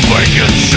vacancy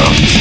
awesome.